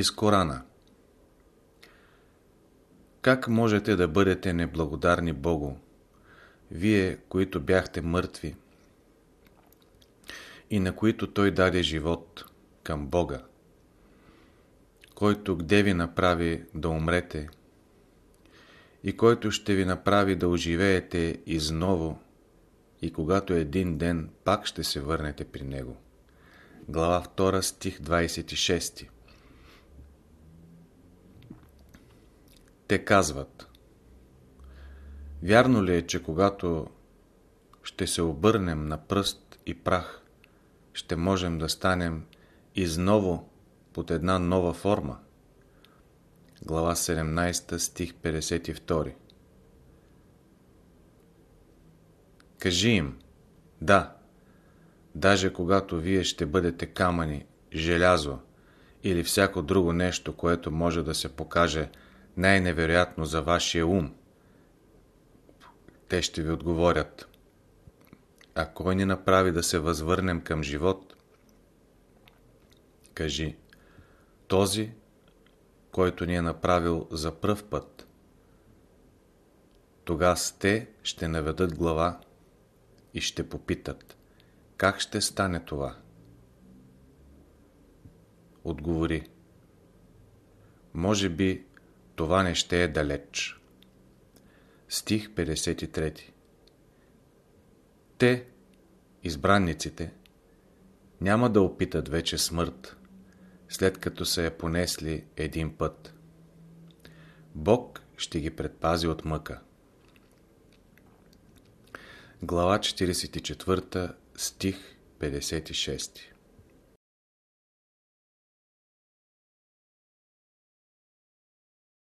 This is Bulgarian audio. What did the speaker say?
Из Корана. Как можете да бъдете неблагодарни Богу, вие, които бяхте мъртви и на които Той даде живот към Бога, който где ви направи да умрете и който ще ви направи да оживеете изново и когато един ден пак ще се върнете при Него. Глава 2, стих 26 Те казват Вярно ли е, че когато ще се обърнем на пръст и прах, ще можем да станем изново под една нова форма? Глава 17, стих 52 Кажи им, да, даже когато вие ще бъдете камъни, желязо или всяко друго нещо, което може да се покаже най-невероятно за вашия ум, те ще ви отговорят. А кой ни направи да се възвърнем към живот? Кажи, този, който ни е направил за пръв път. Тогава те ще наведат глава и ще попитат, как ще стане това? Отговори, може би това не ще е далеч. Стих 53 Те, избранниците, няма да опитат вече смърт, след като са я понесли един път. Бог ще ги предпази от мъка. Глава 44, стих 56